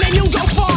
then you go far.